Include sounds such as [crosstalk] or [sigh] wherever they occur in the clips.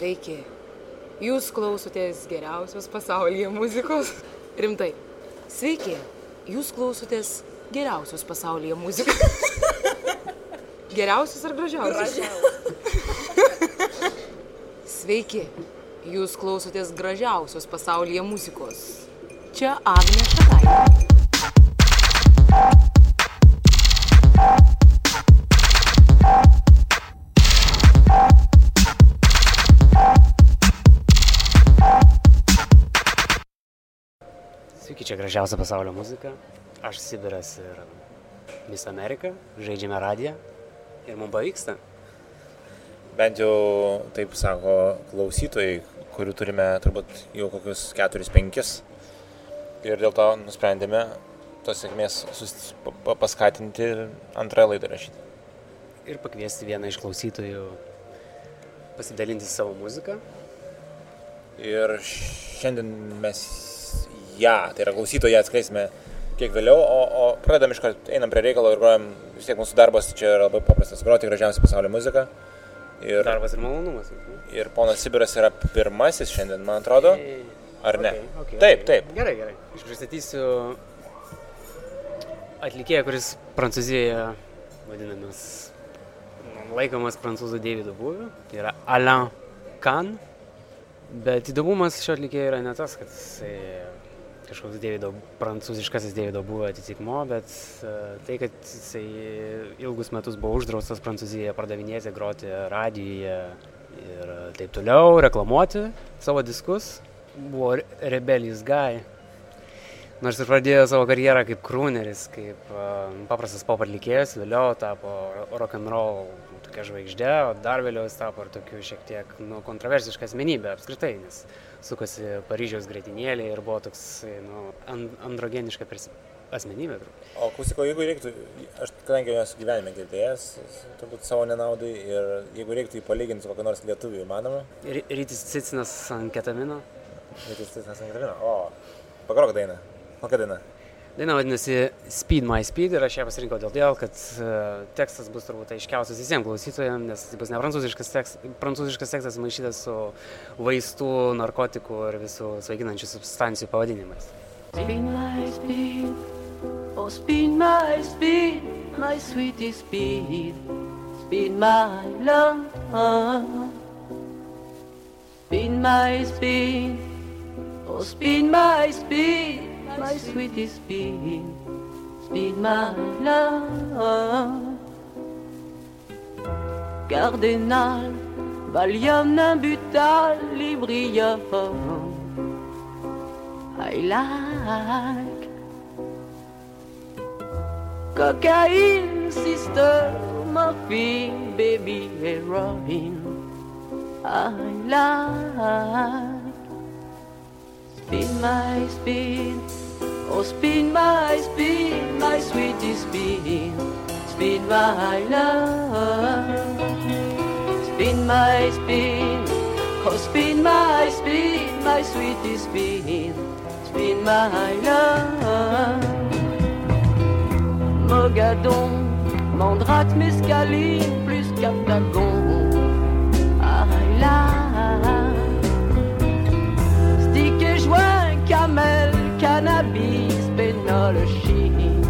Sveiki. Jūs klausotės geriausios pasaulyje muzikos. Rimtai. Sveiki. Jūs klausotės geriausios pasaulyje muzikos. [laughs] Geriausios ar gražiausios? Sveiki. Jūs klausotės gražiausios pasaulyje muzikos. Čia Agnė Šataitė. Gražiausia pasaulio muzika. Aš Sibiras ir Miss Amerika, žaidžiame radiją ir mums pavyksta. Bent jau taip sako klausytojai, kurių turime turbūt jau kokius 4-5. Ir dėl to nusprendėme tos sėkmės paskatinti ir antrąją laidą rašyti. Ir pakviesti vieną iš klausytojų pasidalinti savo muziką. Ir šiandien mes ją, tai yra klausytoją atskleisime kiek vėliau, o, o pradedam iš karto, einam prie reikalo ir grojam, vis tiek mūsų darbas čia yra labai paprastas, groti gražiausią pasaulio muziką. Ir, Darbas ir malonumas. ir ponas Sibiras yra pirmasis šiandien, man atrodo, ar ne? okei, okei, Taip, taip. Gerai, gerai. Aš pristatysiu atlikėją, kuris Prancūzijoje vadinamas, laikomas prancūzų Davido būviu. Tai yra Alain Kahn. Bet įdomumas šio atlikėjo yra ne tas, kad jisai kažkoks Davido, prancūziškasis Davido buvo atitikmo, bet e, tai, kad jisai ilgus metus buvo uždraustas Prancūzijoje pardavinėti, groti radijoje ir taip toliau, reklamuoti savo diskus, buvo re- rebelijus guy. Nors ir pradėjo savo karjerą kaip krūneris, kaip uh, paprastas pop atlikėjas, vėliau tapo rock and roll tokia žvaigždė, o dar vėliau jis tapo ir tokiu šiek tiek nu, kontroversiška asmenybė apskritai, nes sukosi Paryžiaus greitinėlė ir buvo toks nu, an- androgeniška asmenybė. O klausyk, o jeigu reiktų, aš kadangi esu gyvenime girdėjęs, turbūt savo nenaudai, ir jeigu reiktų jį palyginti su kokiu nors lietuviu įmanoma, Ry- Rytis Cicinas ant ketamino. tai jis tas nesangrina. O, pagrok dainą. Kokia daina? Daina vadinasi Speed My Speed ir aš ją pasirinkau dėl to, kad uh, tekstas bus turbūt aiškiausias visiems klausytojams, nes tai bus ne prancūziškas, tekst, prancūziškas tekstas maišytas su vaistų, narkotikų ir visų svaiginančių substancijų pavadinimais. Spin my speed, oh spin my speed, my sweetie speed, spin my love. Spin my speed, oh spin my speed, my sweetie speed, spin my love. Cardinal, Valium, Nambutal, Librium. I like cocaine, sister, morphine, baby, heroin. I like spin my spin, oh spin my spin, my sweetie spin, spin my love, spin my spin, oh spin my spin, my sweetie spin, spin my love. Mogadon, Mandrate, Mescaline, plus Captagon. I like Stick et joint, camel, cannabis, pénol, chine.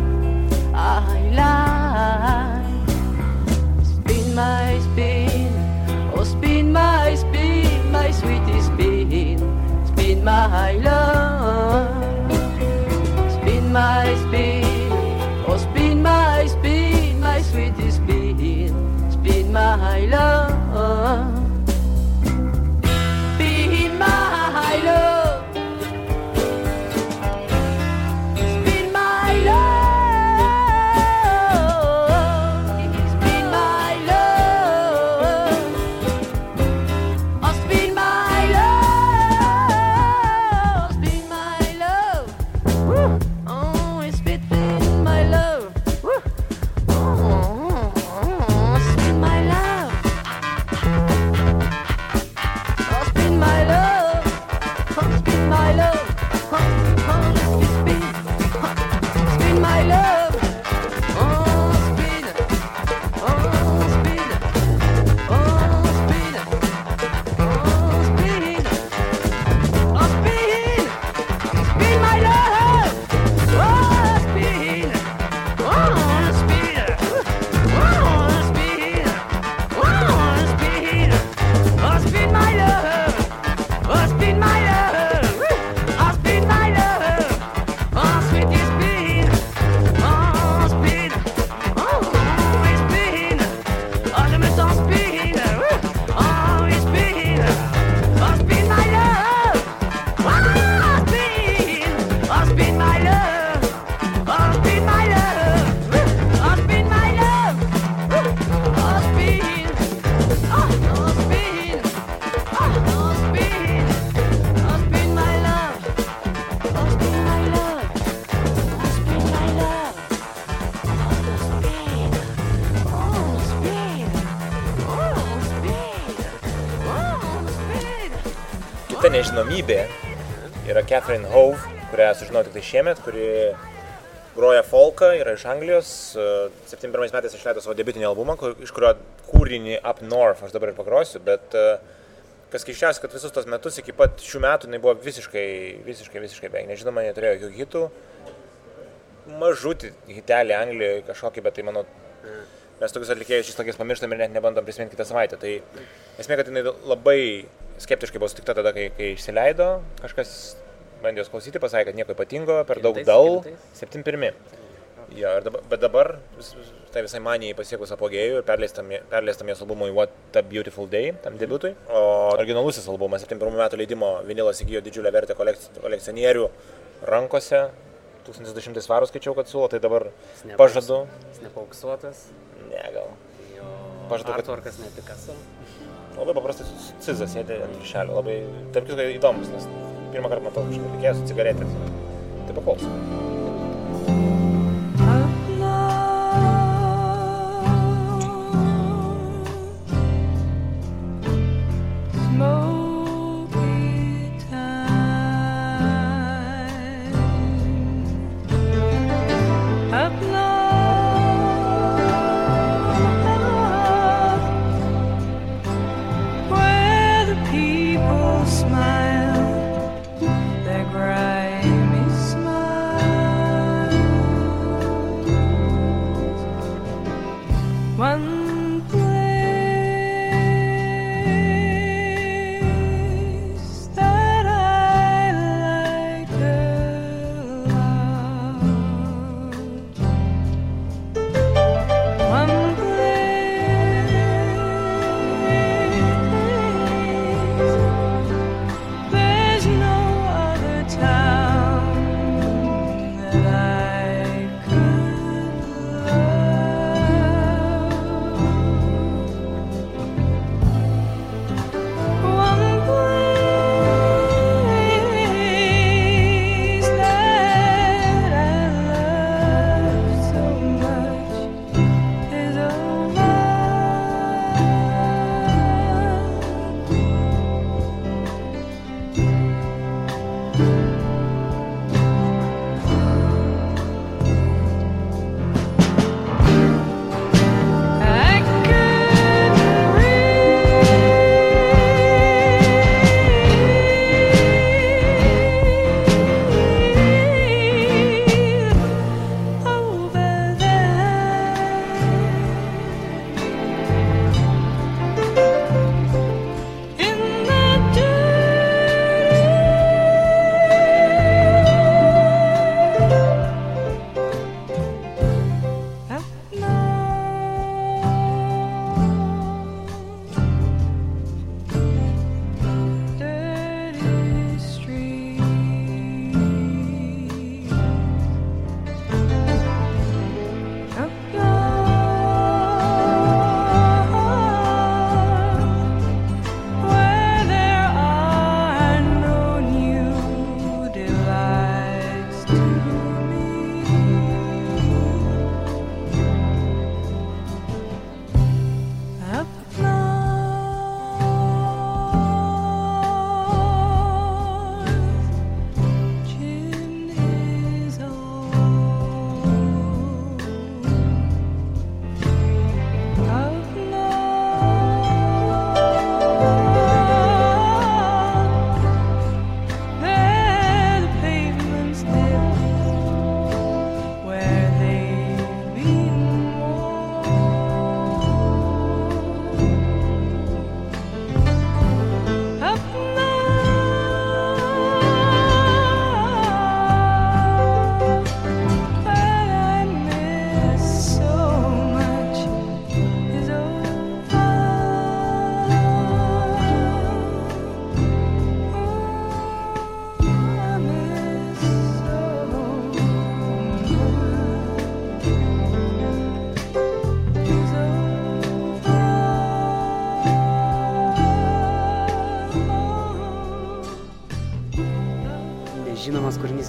I like Spin my spin, oh spin my spin, my sweetie spin, spin my love. Kita nežinomybė yra Catherine Hove, kurią sužinojau tik tai šiemet, kuri groja folką, yra iš Anglijos. e, 71 metais išleido savo debiutinį albumą, kur, iš kurio kūrinį Up North aš dabar ir pagrosiu, bet e, kas keiščiausia, kad visus tos metus iki pat šių metų jinai buvo visiškai, visiškai, visiškai beveik nežinoma, neturėjo jokių hitų. Mažutį hitelį Anglijoje kažkokį, bet tai mano mes tokius atlikėjus šis tokiais pamirštam ir net nebandom prisiminti kitą savaitę. Tai esmė, kad jinai labai skeptiškai buvo sutikta tada, kai, kai išsileido, kažkas bandė jos klausyti, pasakė, kad nieko ypatingo, per daug dal, kelintais? 71. Jo, dabar, bet dabar tai visai manijai pasiekus apogėjų ir perleistam, jos albumui What a Beautiful Day, tam debutui. O originalusis albumas 71 metų leidimo vinilas įgyjo didžiulę vertę kolekci- kolekcionierių rankose. 1200 svarų skaičiau, kad siūlo, tai dabar nepauks- pažadu. Jis nepauksuotas. Ne, gal. Jo Pažadu, kad- artworkas ne Picasso. Labai paprastai su cizas sėdė ant viršelio, labai, tarp kitko, įdomus, nes pirmą kartą matau kažkokį atlikėją su cigaretės. Tai paklausom.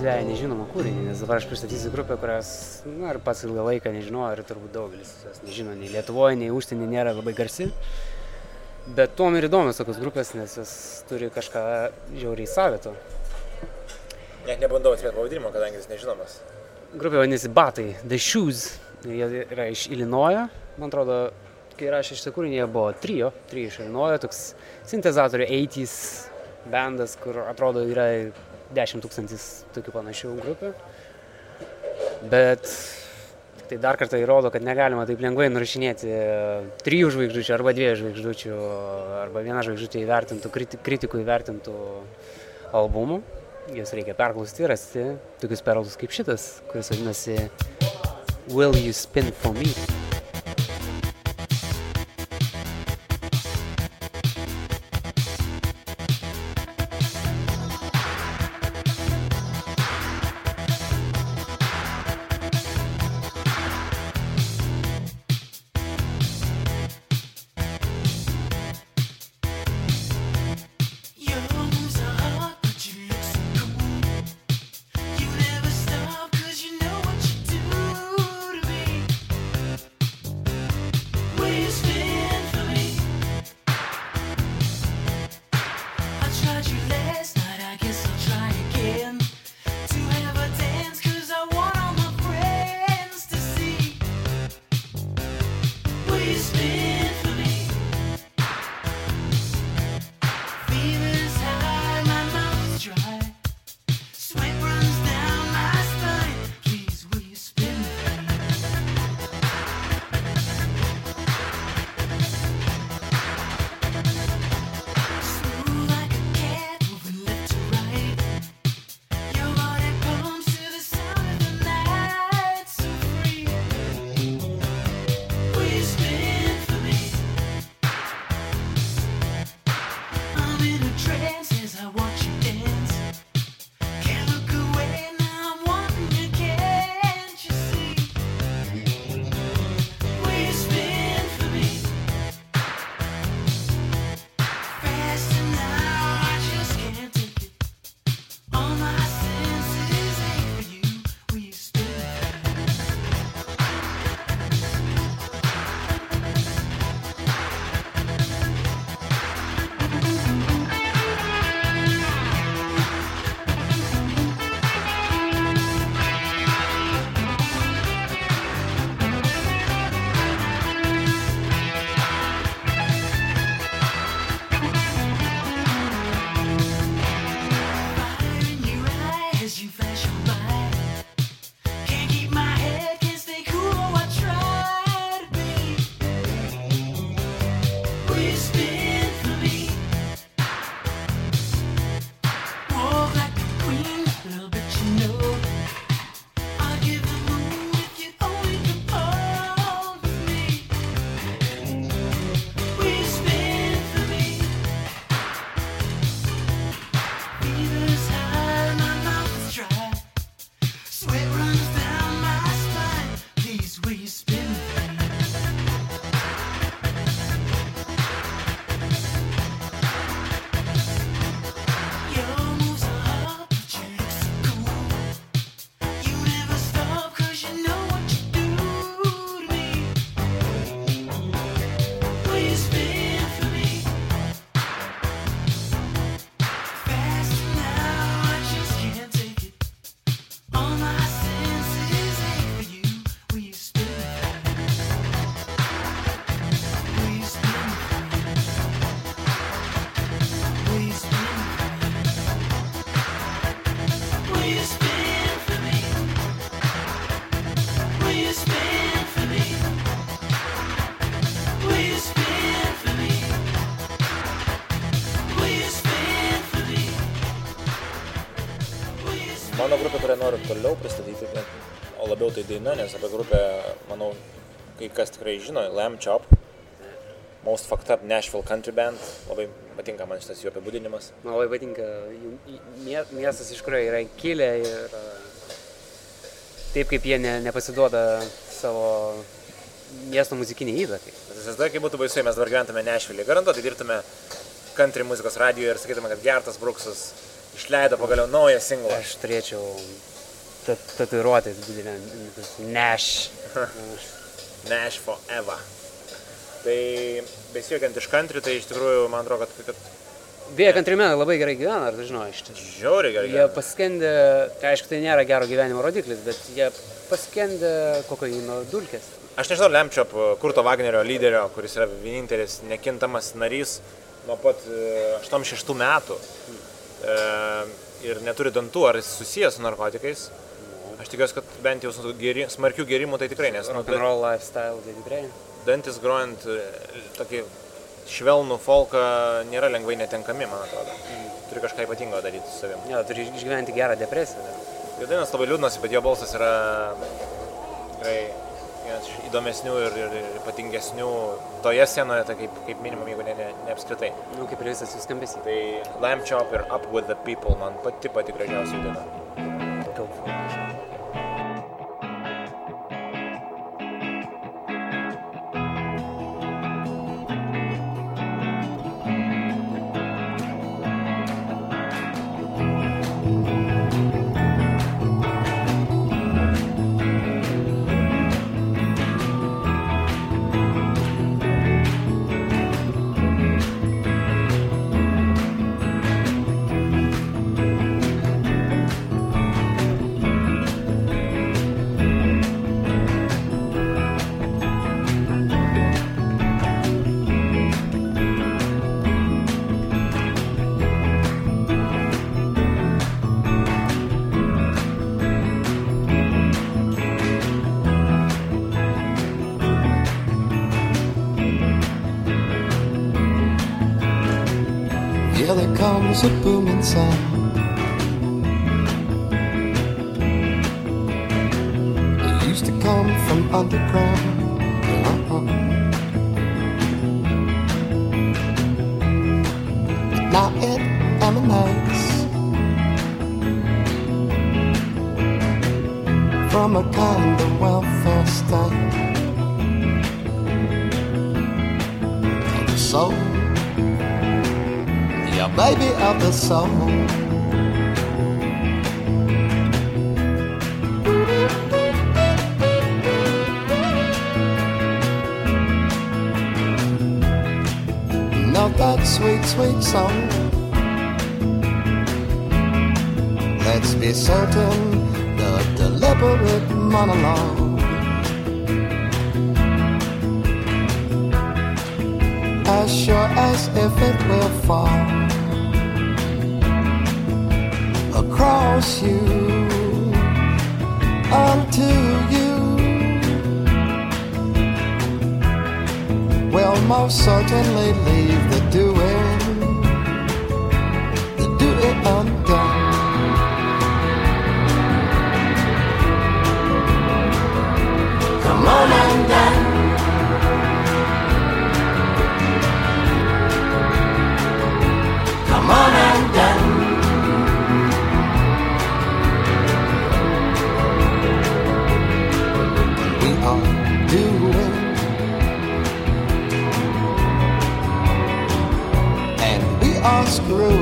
Veja nežinomą kūrinį, nes dabar aš pristatysiu grupę, kurios, na, ir pats ilgą laiką nežinau, ir turbūt daugelis jos nežino, nei Lietuvoje, nei užsienį nėra labai garsi. Bet tuom ir įdomios tokios grupės, nes jos turi kažką žiauriai savito. Net nebandau atspėti pavadinimo, kadangi jis nežinomas. Grupė vadinasi Batai, The Shoes. Jie yra iš Ilinojo. Man atrodo, kai rašė šitą kūrinį, jie buvo trio, trio iš Ilinojo, toks sintezatorių 80s bandas, kur atrodo yra 10 tūkstantis tokių panašių grupių. Bet tai dar kartą įrodo, kad negalima taip lengvai nurašinėti trijų žvaigždučių arba dviejų žvaigždučių arba vieną žvaigždutę įvertintų, kriti- kritikų įvertintų albumų. Jas reikia perklausyti ir rasti tokius perlus kaip šitas, kuris vadinasi Will You Spin For Me. Kurią noriu toliau pristatyti, net- o labiau tai daina, nes apie grupę, manau, kai kas tikrai žino, Lamb Chop, Most Fucked Up Nashville Country Band, labai patinka man šitas jų apibūdinimas. Man labai patinka jų miestas, iš kurio yra kilę ir a, taip kaip jie ne, nepasiduoda savo miesto muzikiniai įtakai. Įsivaizduoju, kaip būtų baisu, mes dabar gyventume Nešvilį. Garantuotai dirbtume country muzikos radijoje ir sakytume, kad Gertas Bruksas išleido pagaliau naują singlą. Aš turėčiau ta- tatuiruotę didelę Nash. [laughs] Nash Forever. Tai besijuokiant iš country, tai iš tikrųjų man atrodo, kad, kad Beje, kantrime labai gerai gyvena, ar tu žinai, iš tiesų. žiauriai gerai. Jie gyvena. paskendė, tai aišku, tai nėra gero gyvenimo rodiklis, bet jie paskendė kokaino dulkės. Aš nežinau, Lemčiop, Kurto Wagnerio lyderio, kuris yra vienintelis nekintamas narys nuo pat e, 86 metų e, ir neturi dantų, ar jis susijęs su narkotikais. Aš tikiuosi, kad bent jau su geri, smarkių gerimų tai tikrai, nes nu, Rock and roll lifestyle, tai tikrai. dantis grojant e, tokį švelnų folką nėra lengvai netenkami, man atrodo. Turi kažką ypatingo daryti su savimi. Jo, turi išgyventi gerą depresiją. Jo dainas labai liūdnas, bet jo balsas yra tikrai vienas iš įdomesnių ir, ir, ir ypatingesnių toje scenoje, tai kaip, kaip minimum, jeigu ne, ne, ne apskritai. Nu, kaip ir visas jų skambesys. Tai Lamb Chop ir Up with the People man pati pati gražiausia daina. Go Here there comes a booming sound. It used to come from underground. Uh-huh. Now it emanates from a kind of baby of the soul. Know that sweet, sweet song. Let's be certain the deliberate monologue. As sure as if it will fall across you onto you. Will most certainly leave the doing the do it undone. Come on and through.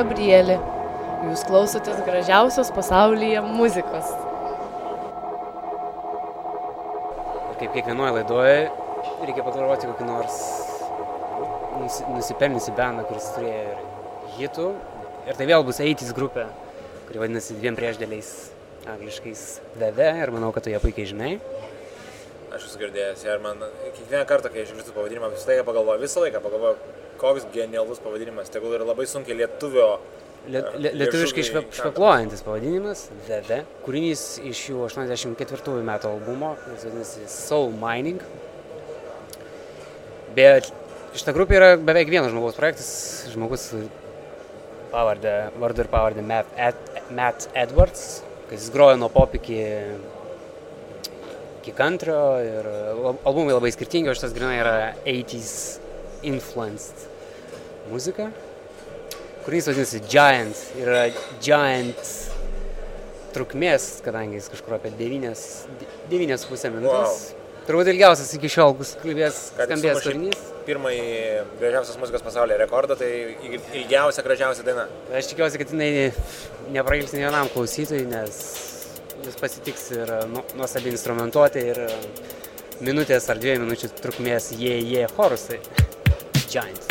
Gabrielė. Jūs klausotės gražiausios pasaulyje muzikos. Kaip kiekvienoje laidoje reikia pagalvoti kokį nors nusi, nusipelnysi bendą, kuris turėjo ir hitų. Ir tai vėl bus 80 grupė, kuri vadinasi dviem priešdėliais angliškais VV ir manau, kad tu ją puikiai žinai. Aš esu girdėjęs ir man kiekvieną kartą, kai išgirstu pavadinimą, visą laiką pagalvoju, visą laiką pagalvoju, koks genialus pavadinimas. Tegul yra labai sunkiai lietuvio. Lie, lie, lietuviškai švep, švepluojantis pavadinimas VV. Kūrinys iš jų 84 metų albumo, jis vadinasi Soul Mining. Bet šita grupė yra beveik vieno žmogaus projektas. Žmogus pavardė, vardu ir pavardė Matt, Ed, Matt Edwards, kad jis grojo nuo pop iki, iki kantrio ir al- albumai labai skirtingi, o šitas grinai yra 80s influenced muzika. Kūrinys vadinasi Giant ir yra Giant trukmės, kadangi jis kažkur apie 9,5 minutės. Turbūt ilgiausias iki šiol bus kalbės, skambės kūrinys. Pirmąjį gražiausios muzikos pasaulyje rekordą, tai il- ilgiausia, gražiausia daina. Aš tikiuosi, kad jinai neprailgs nei vienam klausytojui, nes jis pasitiks ir nu, nuostabi instrumentuotė ir minutės ar dviejų minučių trukmės jie, jie chorusai. Giant.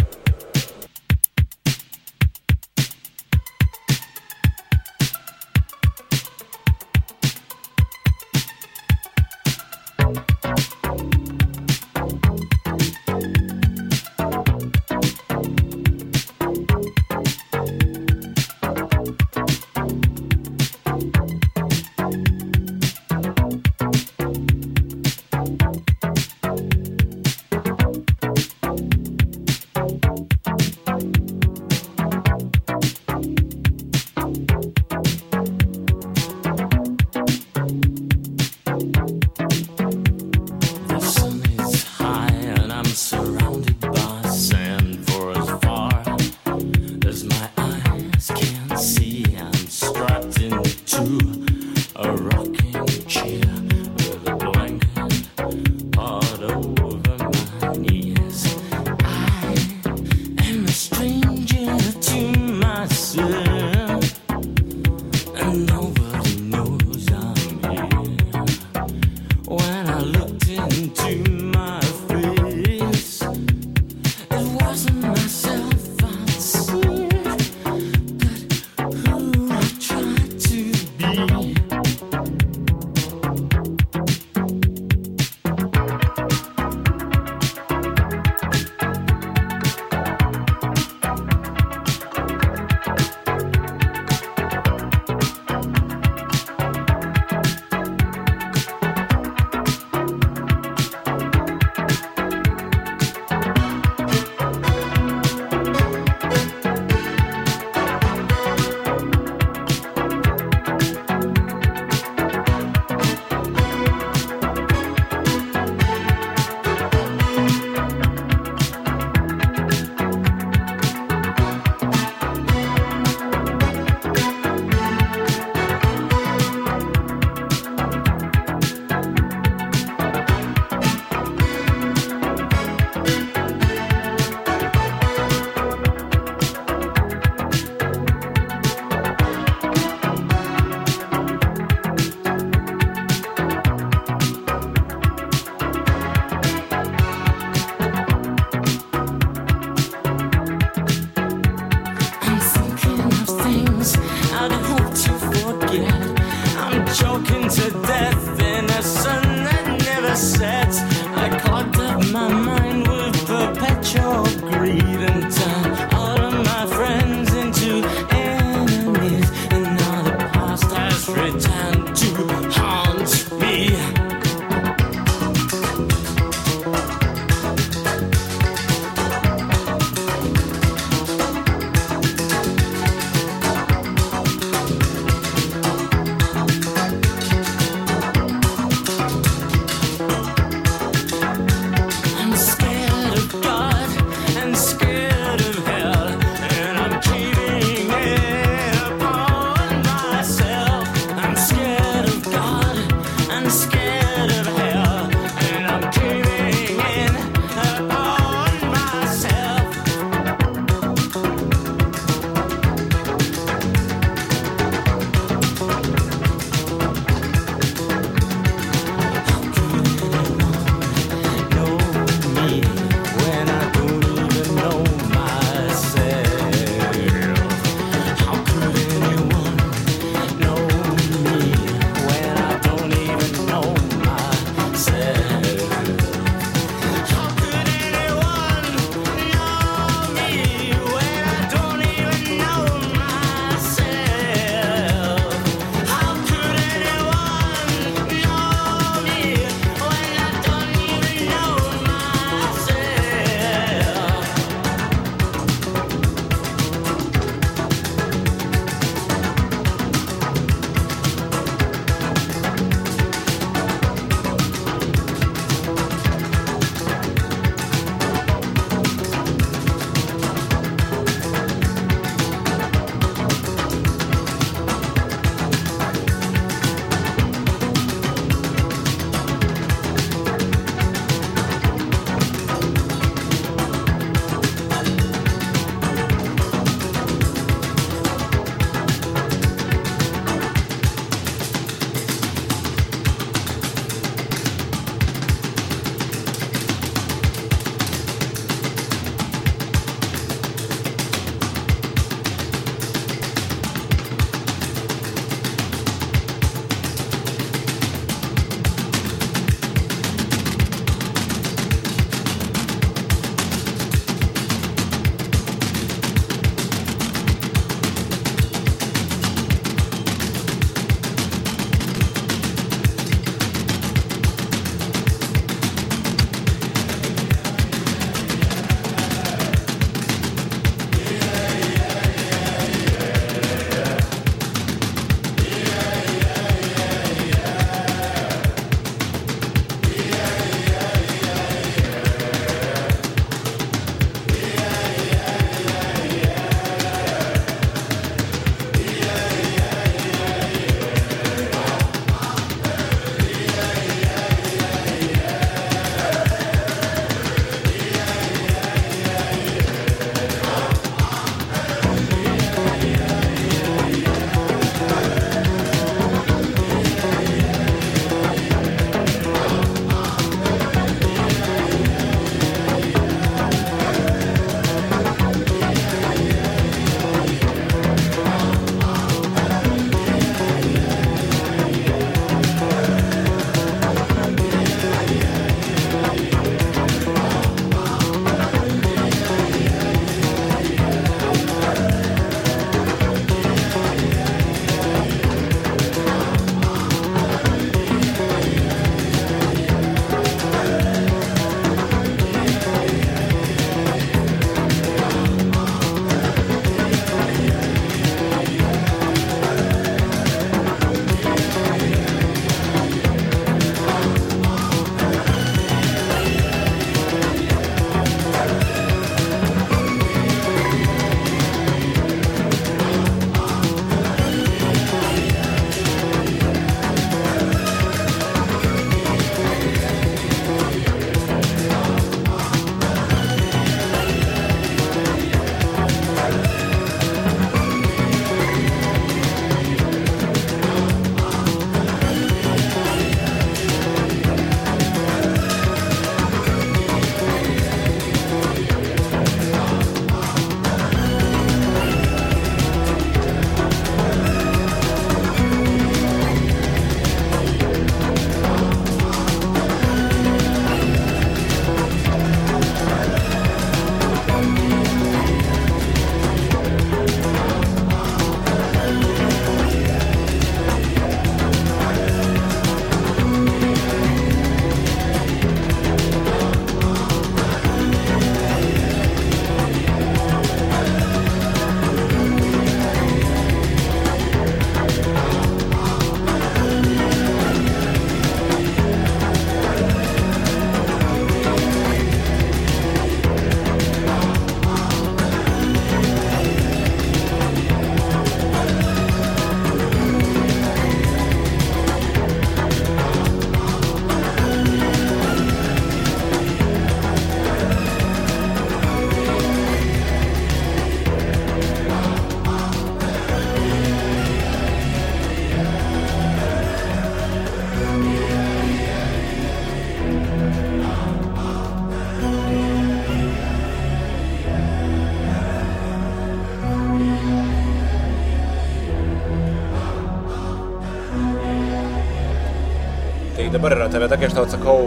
Dabar yra ta vieta, kai aš tau atsakau,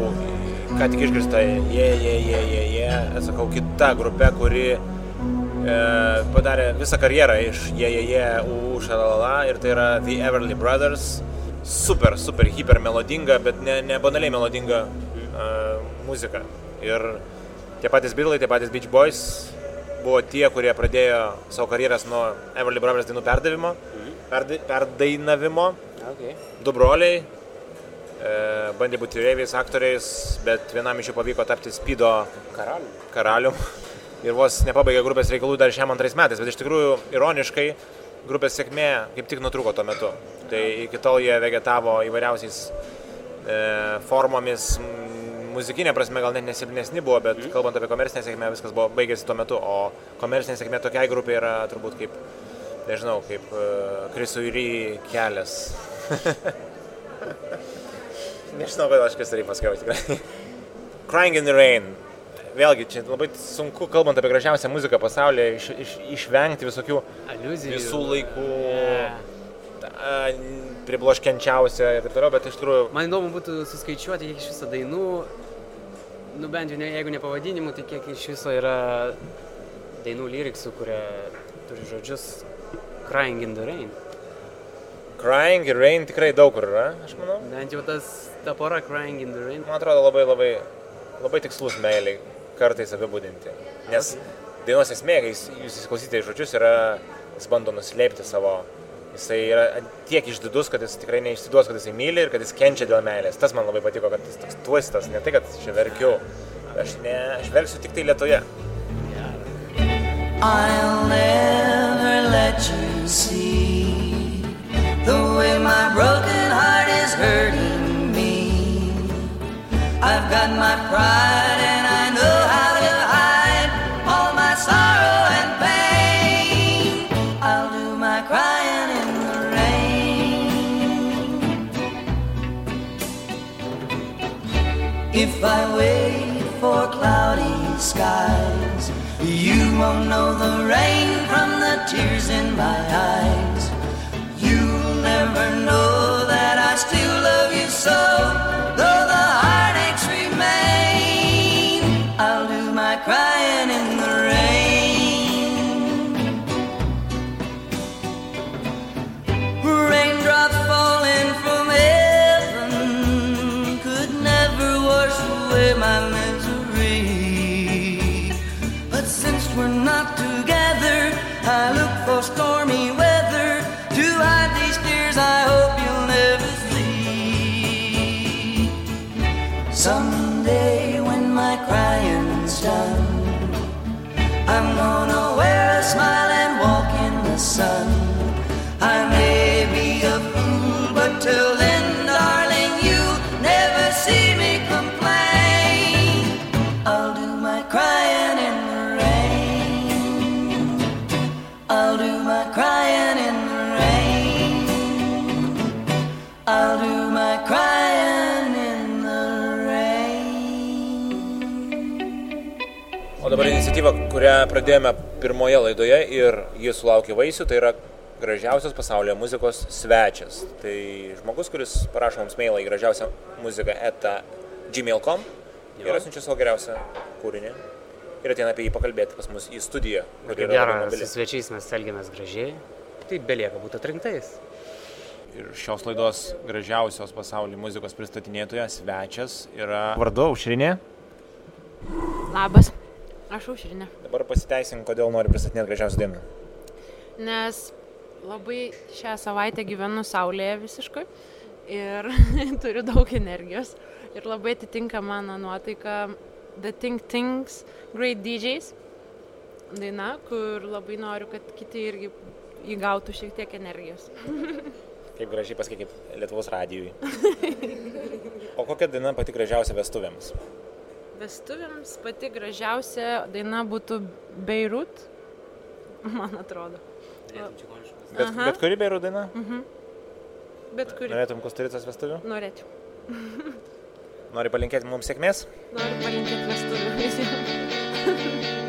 ką tik išgirsta, jie, jie, jie, jie, jie, atsakau, kita grupė, kuri e, padarė visą karjerą iš jie, jie, jie, u, šalala ir tai yra The Everly Brothers. Super, super, hiper melodinga, bet ne, ne banaliai melodinga e, muzika. Ir tie patys Beatlai, tie patys Beach Boys buvo tie, kurie pradėjo savo karjeras nuo Everly Brothers dainų perdavimo, perda, perdainavimo Okay. du broliai, bandė būti rėviais aktoriais, bet vienam iš jų pavyko tapti Spydo Karalių. karalium ir vos nepabaigė grupės reikalų dar šiam antrais metais, bet iš tikrųjų ironiškai grupės sėkmė kaip tik nutrūko tuo metu. Tai iki tol jie vegetavo įvairiausiais e, formomis, muzikinė prasme gal net nesilpnesni buvo, bet mm. kalbant apie komercinę sėkmę viskas buvo baigėsi tuo metu, o komercinė sėkmė tokiai grupiai yra turbūt kaip, nežinau, kaip uh, Krisui Ry kelias. [laughs] Nežinau, kodėl aš kas tai pasakiau tikrai. Crying in the Rain. Vėlgi, čia labai sunku, kalbant apie gražiausią muziką pasaulyje, iš, iš, išvengti visokių Aliuzijų. visų laikų Yeah. a, pribloškiančiausia ir taip toliau, bet iš tikrųjų Man įdomu būtų suskaičiuoti, kiek iš viso dainų, nu bent jau ne, jeigu ne pavadinimų, tai kiek iš viso yra dainų lyriksų, kurie turi žodžius Crying in the Rain. Crying ir Rain tikrai daug kur yra, aš manau. Bent jau tas, ta pora Crying in the Rain. Man atrodo labai labai, labai tikslus meiliai kartais apibūdinti. Nes dainos esmė, kai jūs įsiklausysite į žodžius, yra, jis bando nuslėpti savo, jisai yra tiek išdidus, kad jis tikrai neišsiduos, kad jisai myli ir kad jis kenčia dėl meilės. Tas man labai patiko, kad jis toks twistas, ne tai, kad čia verkiu. Aš, ne, aš verksiu tik tai lietoje. I'll never let you see the way my broken heart is hurting. I've got my pride and I know how to hide all my sorrow and pain. I'll do my crying in the rain. If I wait for cloudy skies, you won't know the rain from the tears in my eyes. You'll never know that I still love you so, Someday when my crying's done, kurią pradėjome pirmoje laidoje ir jis sulaukė vaisių, tai yra gražiausios pasaulyje muzikos svečias. Tai žmogus, kuris parašo mums mailą į gražiausią muziką eta gmail.com ir atsiunčia savo geriausią kūrinį ir ateina apie jį pakalbėti pas mus į studiją. Kaip gera, su svečiais mes elgiamės gražiai. Tai belieka būti atrinktais. Ir šios laidos gražiausios pasaulio muzikos pristatinėtoja svečias yra vardu Aušrinė. Labas. Aš aušrinė. Dabar pasiteisink, kodėl nori pristatinėti gražiausią dainą. Nes labai šią savaitę gyvenu saulėje visiškai ir [laughs] turiu daug energijos. Ir labai atitinka mano nuotaika The Think Things Great DJs daina, kur labai noriu, kad kiti irgi įgautų šiek tiek energijos. [laughs] Kaip gražiai pasakė, kaip Lietuvos radijui. O kokia daina pati gražiausia vestuvėms? Vestuvėms pati gražiausia daina būtų Beirut, [laughs] man atrodo. Bet, Aha. bet kuri beirų daina? Bet kuri Norėtum Kostaricos vestuvių? norėčiau. Nori palinkėti mums sėkmės? Noriu palinkėti vestuvių visiems. [laughs]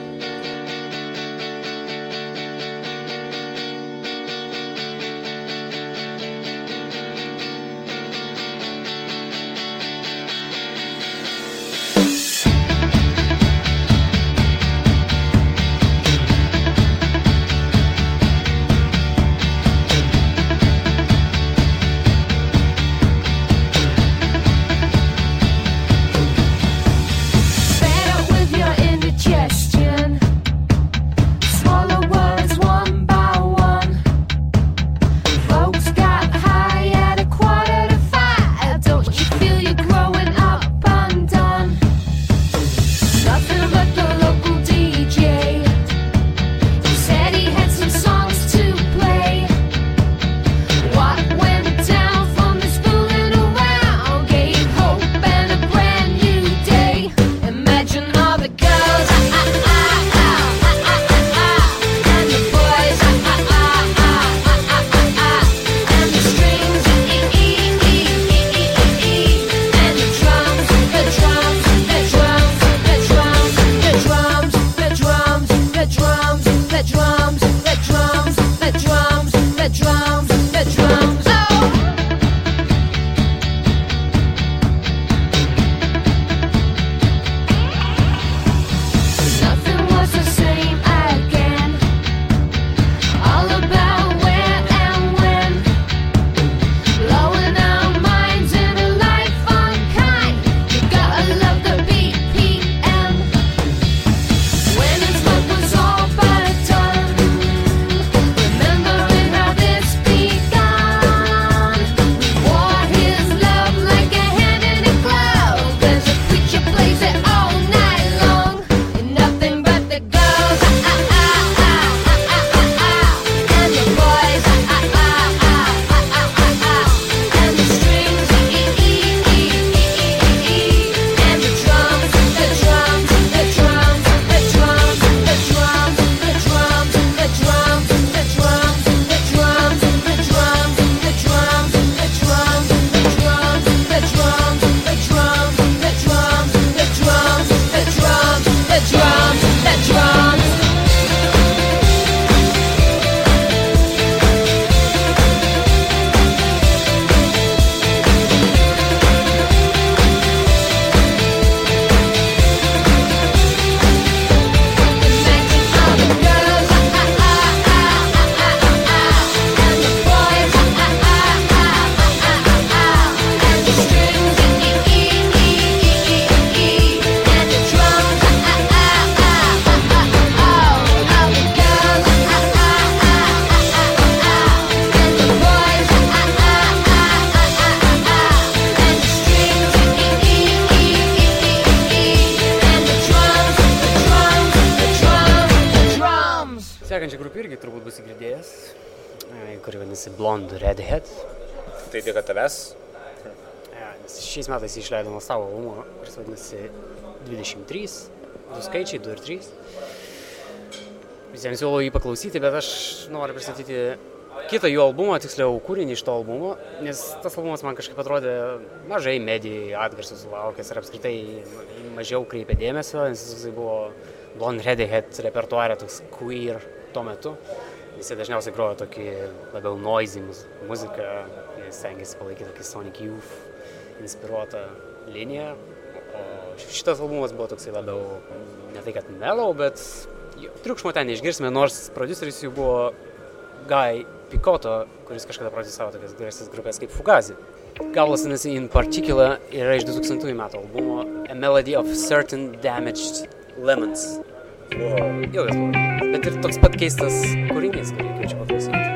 metais išleido nuo savo albumą, kuris vadinasi 23, du skaičiai, 2 ir 3. Visiems siūlau jį paklausyti, bet aš noriu pristatyti kitą jų albumą, tiksliau kūrinį iš to albumo, nes tas albumas man kažkaip atrodė mažai medijai atgarsių sulaukęs ir apskritai mažiau kreipė dėmesio, nes jis toksai buvo Blonde Redhead repertuarė, toks queer tuo metu. Visi dažniausiai grojo tokį labiau noisy muz- muziką, stengiasi palaikyti tokį Sonic Youth inspiruotą liniją. O šitas albumas buvo toksai labiau ne tai kad mellow, bet triukšmo ten neišgirsime, nors produceris jų buvo Guy Picoto, kuris kažkada prodiusavo tokias garsias grupės kaip Fugazi. Galas vadinasi In Particular yra iš 2000 metų albumo A Melody of Certain Damaged Lemons. Wow. Ilgas buvo. Bet ir toks pat keistas kūrinys, kurį kviečiu paklausyti.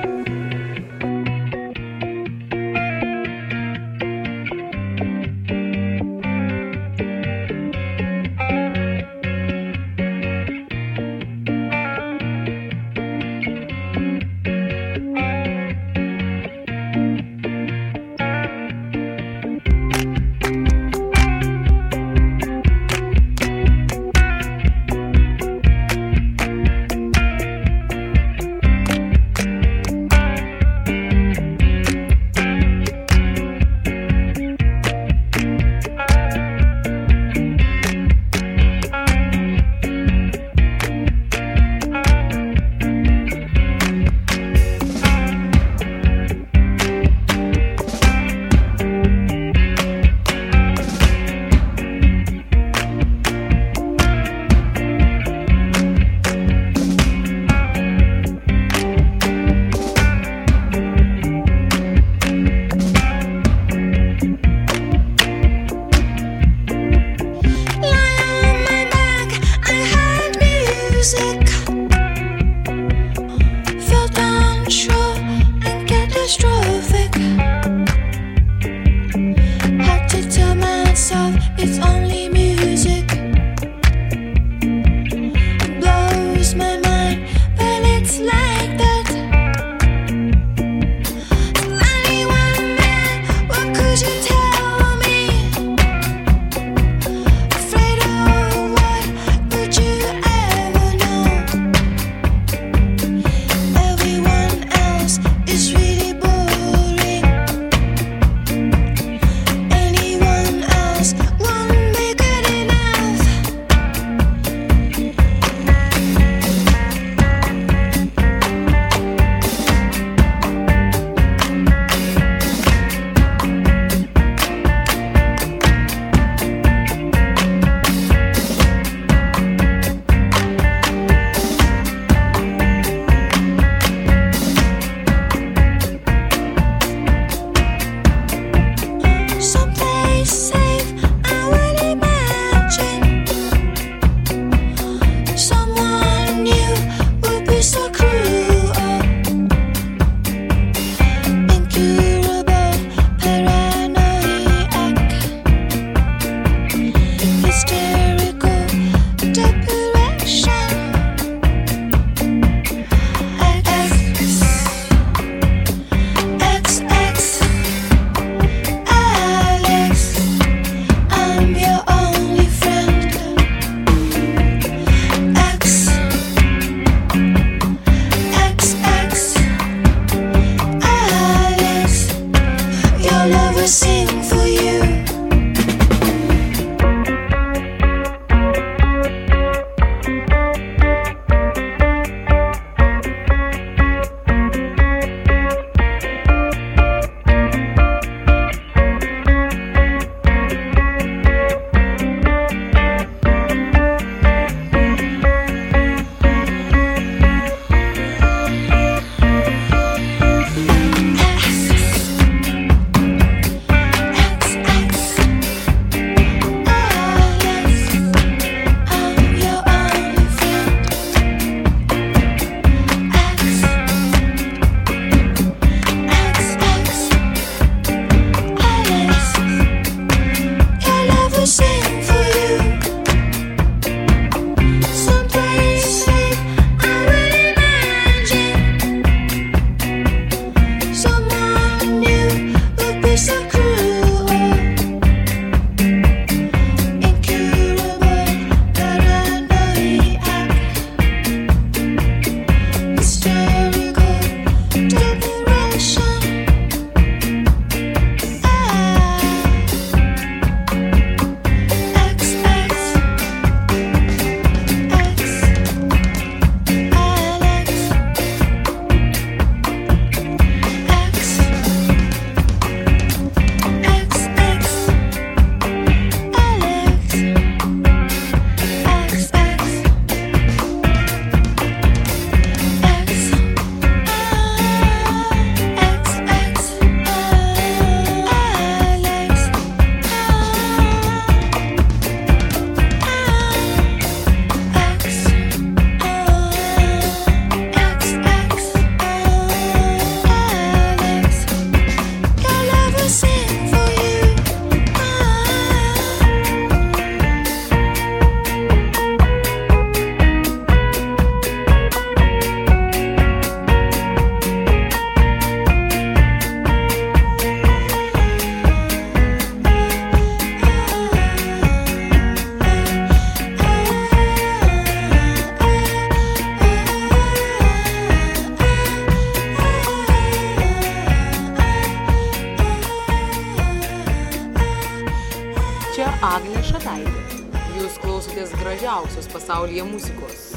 Gražiausios pasaulyje muzikos.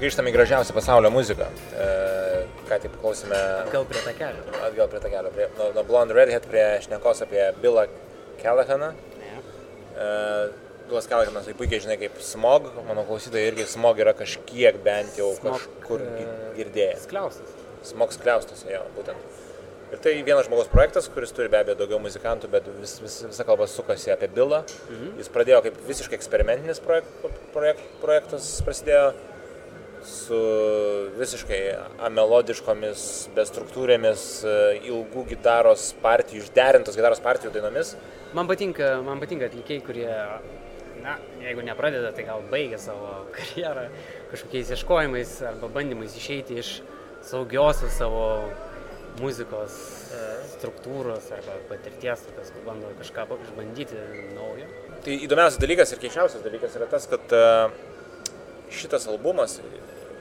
Grįžtame į gražiausią pasaulio muziką. E, ką tik klausime Gal prie tą kelią. atgal prie to kelio, prie, nuo, nuo Blonde Redhead prie šnekos apie Billą Callahaną. E, Bilas Callahanas, tai puikiai žinai kaip smog, mano klausytojai irgi smog yra kažkiek bent jau Smog, kažkur e, gi- girdėję. Skliaustas. Smog skliaustas, jo, būtent. Ir tai vienas žmogaus projektas, kuris turi be abejo daugiau muzikantų, bet vis, vis, visa kalba sukasi apie Billą. Mhm. Jis pradėjo kaip visiškai eksperimentinis projek, projek, projektas, prasidėjo su visiškai amelodiškomis, bestruktūrėmis, e, ilgų gitaros partijų, išderintos gitaros partijų dainomis. Man patinka, man patinka atlikėjai, kurie, na, jeigu nepradeda, tai gal baigia savo [laughs] karjerą kažkokiais ieškojimais arba bandymais išeiti iš saugiosios savo muzikos e, struktūros arba patirties, kur bando kažką išbandyti naujo. Tai įdomiausias dalykas ir keičiausias dalykas yra tas, kad e, šitas albumas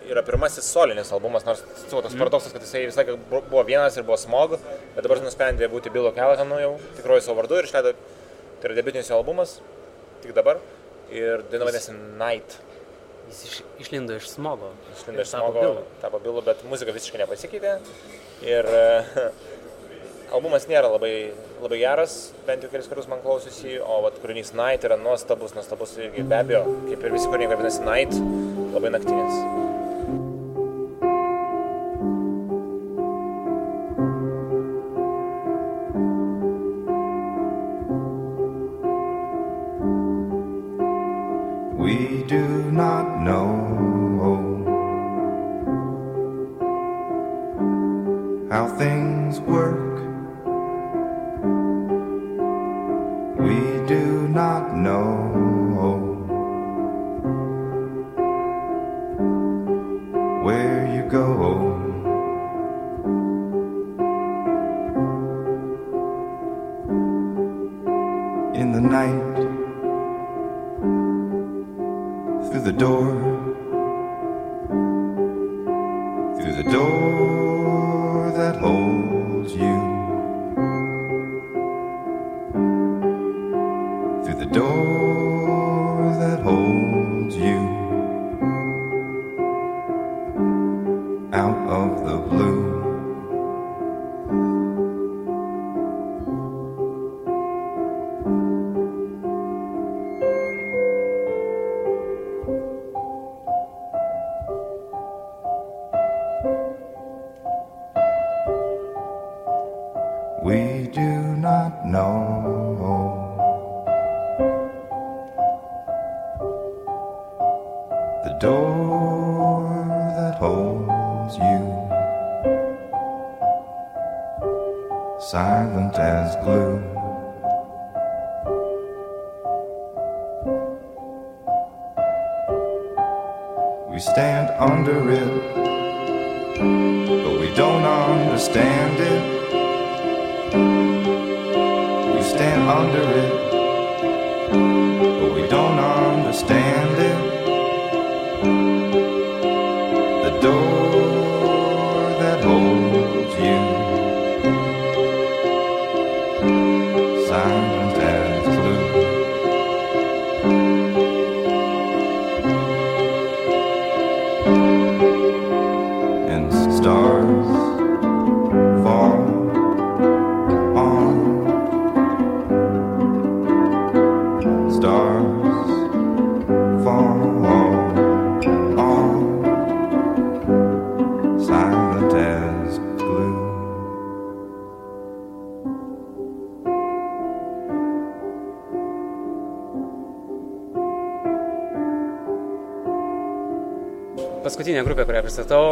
yra pirmasis solinis albumas, nors su toks paradoksas, kad jisai visą laiką bu- buvo vienas ir buvo smog, bet dabar nusprendė būti Bilo Callahanu jau tikroji savo vardu ir išleido, tai yra debitinis albumas, tik dabar. Ir daina vadinasi Night. Jis iš, išlindo iš smogo. Išlindo iš smogo, tapo Bilu, bet muzika visiškai nepasikeitė. Ir e, [laughs] albumas nėra labai, labai geras, bent jau kelis kartus man klausiusi, o vat, kūrinys Night yra nuostabus, nuostabus irgi be abejo, kaip ir visi kūriniai, vadinasi Night, labai naktinis. How things work. We do not know Paskutinė grupė, kurią pristatau,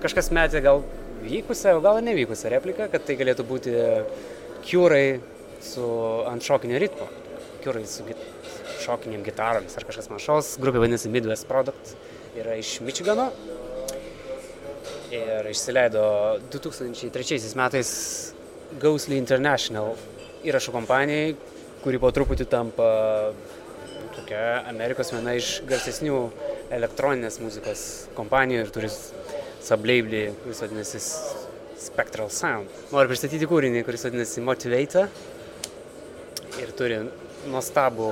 kažkas metė gal vykusią, o gal nevykusią repliką, kad tai galėtų būti kiūrai su ant šokinio ritmo. Kiūrai su git šokiniam gitaromis ar kažkas panašaus. Grupė vadinasi Midwest Product, yra iš Michigano. Ir išsileido 2003 metais Ghostly International įrašų kompanijai, kuri po truputį tampa tokia Amerikos viena iš garsesnių elektroninės muzikos kompanijų ir turi sublabelį, kuris vadinasi Spectral Sound. Noriu pristatyti kūrinį, kuris vadinasi Motivator ir turi nuostabų,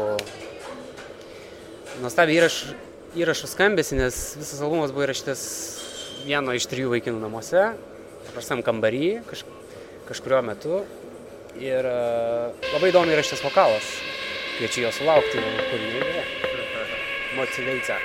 nuostabį įrašų, įrašų skambesi, nes visas albumas buvo įrašytas vieno iš trijų vaikinų namuose, paprastam kambarį, kaž, kažkurio metu. Ir e, labai įdomu įrašytas vokalas. Kviečiu jo sulaukti kūrinyje. Motyveica.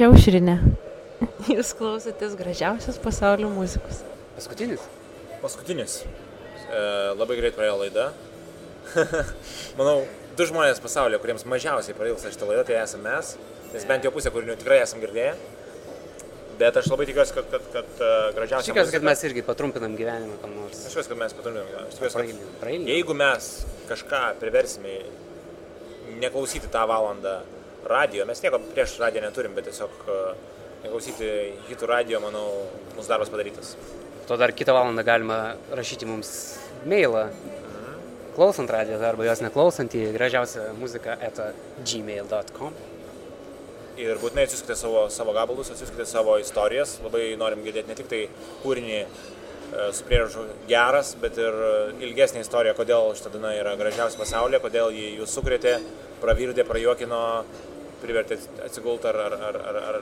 Čia aušrinė. [laughs] Jūs klausotės gražiausios pasaulio muzikos. Paskutinis. Paskutinis. E, labai greit praėjo laida. [laughs] Manau, du žmonės pasaulyje, kuriems mažiausiai prailgsta šitą laidą, tai esame mes. Nes bent jau pusę kūrinių tikrai esam girdėję. Bet aš labai tikiuosi, kad, kad, kad uh, gražiausia. Tikiuosi, kad mes irgi patrumpinam gyvenimą kam nors. Aš tikiuosi, kad mes paturiname. Aš tikiuosi, kad jeigu mes kažką priversime neklausyti tą valandą radio, mes nieko prieš radiją neturim, bet tiesiog uh, neklausyti hitų radio, manau, mūsų darbas padarytas. To dar kitą valandą galima rašyti mums mailą. Klausant radijos arba jos neklausant į gražiausią muziką eta gmail.com. Ir būtinai atsiųskite savo, savo gabalus, atsiųskite savo istorijas. Labai norim girdėti ne tik tai kūrinį e, su priežu geras, bet ir e, ilgesnė istorija, kodėl šita daina yra gražiausia pasaulyje, kodėl jį jūs sukrėtė, pravirdė, prajuokino, privertė atsigulti ar, ar, ar, ar, ar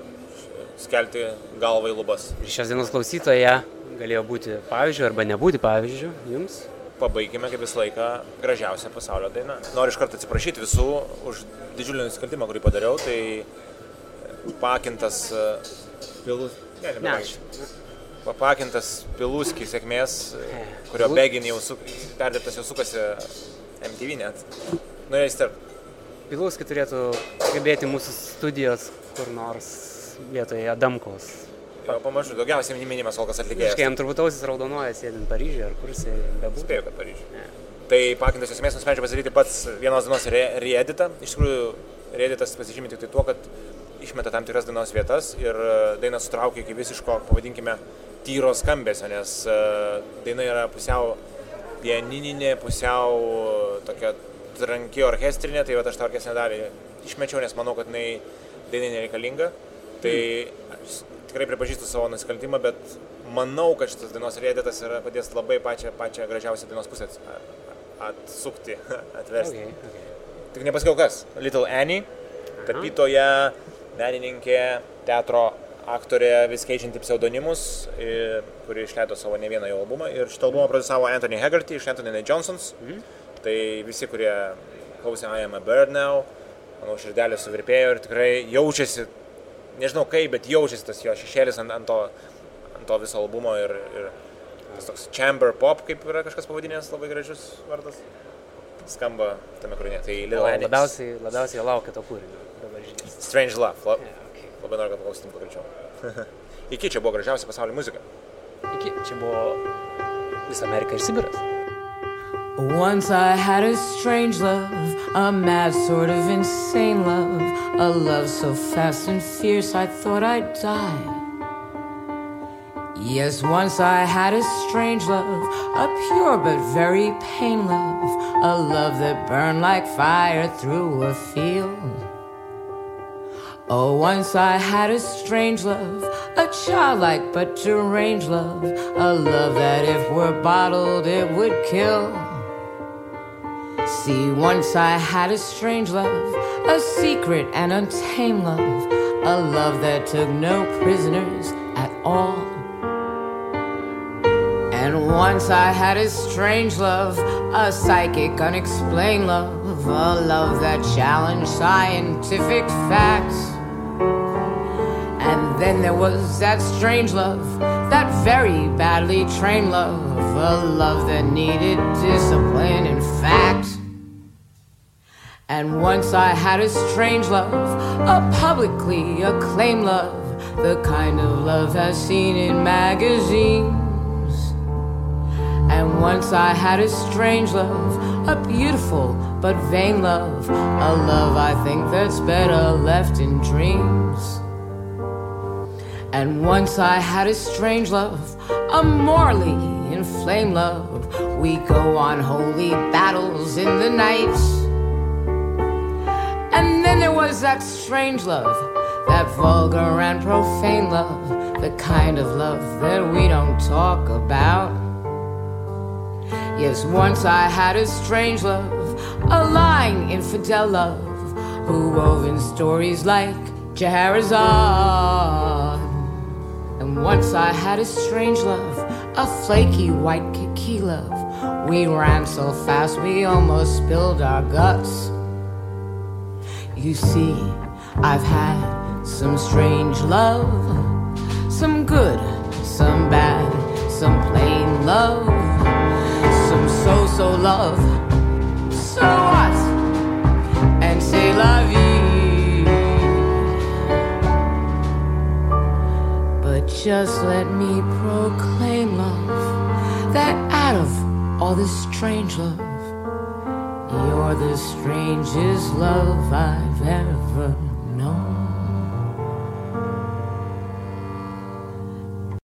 skelti galvą į lubas. Ir šios dienos klausytoja galėjo būti pavyzdžių arba nebūti pavyzdžių jums. Pabaigime kaip visą laiką gražiausią pasaulio dainą. Noriu iš karto atsiprašyti visų už didžiulį nusikaltimą, kurį padariau. Tai pakintas e, pilus. Ne, Ne, ne, Papakintas piluski sėkmės, kurio beginį jau su, perdėtas jau sukasi MTV net. Nu, jis tarp. Piluski turėtų skambėti mūsų studijos kur nors vietoje Adamkaus. Jo, pamažu, daugiausiai minimas kol kas atlikėjas. Visiškai jam turbūt ausis raudonuoja sėdint Paryžiuje ar kur jisai bebūtų. Spėjau, kad Paryžiuje. Tai pakintas esmės nusprendžia pasidaryti pats vienos dienos re- reeditą. Iš tikrųjų, reeditas pasižymė tik tai tuo, kad išmeta tam tikras dainos vietas ir e, dainą sutraukia iki visiško, pavadinkime, tyro skambesio, nes e, daina yra pusiau pianininė, pusiau e, tokia tranki orkestrinė, tai va aš tą orkestrinę dalį išmečiau, nes manau, kad jinai dainai nereikalinga. Tai aš tikrai pripažįstu savo nusikaltimą, bet manau, kad šitas dainos reeditas yra padės labai pačią, pačią gražiausią dainos pusę ats- atsukti, [laughs] atversti. Okay, okay. Tik nepasakiau kas. Little Annie, tapytoja, menininkė, teatro aktorė, vis keičianti pseudonimus, kuri išleido savo ne vieną jau albumą. Ir šitą albumą produsavo Anthony Haggerty iš Anthony and the Johnsons. Tai visi, kurie klausė I am a bird now, manau, širdelė suvirpėjo ir tikrai jaučiasi, nežinau kaip, bet jaučiasi tas jo šešėlis ant, ant, to, ant to viso albumo ir, ir tas toks chamber pop, kaip yra kažkas pavadinęs, labai gražus vardas, skamba tame kūrinė. Tai Little Annie. labiausiai, labiausiai laukia to kūrinio. Strange Love. La, Yeah, okay. labai noriu, kad paklausytum kuo greičiau. [laughs] Iki čia buvo gražiausia pasaulio muzika. Iki, čia buvo visa Amerika ir Sibiras. Once I had a strange love, a mad sort of insane love, a love so fast and fierce I thought I'd die. Yes, once I had a strange love, a pure but very pain love, a love that burned like fire through a field. Oh, once I had a strange love, a childlike but deranged love, a love that if were bottled it would kill. See, once I had a strange love, a secret and untamed love, a love that took no prisoners at all. And once I had a strange love, a psychic, unexplained love, a love that challenged scientific facts. And then there was that strange love, that very badly trained love, a love that needed discipline and fact. And once I had a strange love, a publicly acclaimed love, the kind of love that's seen in magazines. And once I had a strange love, a beautiful but vain love, a love I think that's better left in dreams. And once I had a strange love, a morally inflamed love. We go on holy battles in the night. Then there was that strange love, that vulgar and profane love, the kind of love that we don't talk about. Yes, once I had a strange love, a lying infidel love, who wove in stories like Jaharazad. And once I had a strange love, a flaky white kiki love. We ran so fast we almost spilled our guts. You see, I've had some strange love, some good, some bad, some plain love, some so so love. So what? And say la vie. But just let me proclaim love that out of all this strange love, you're the strangest love I've ever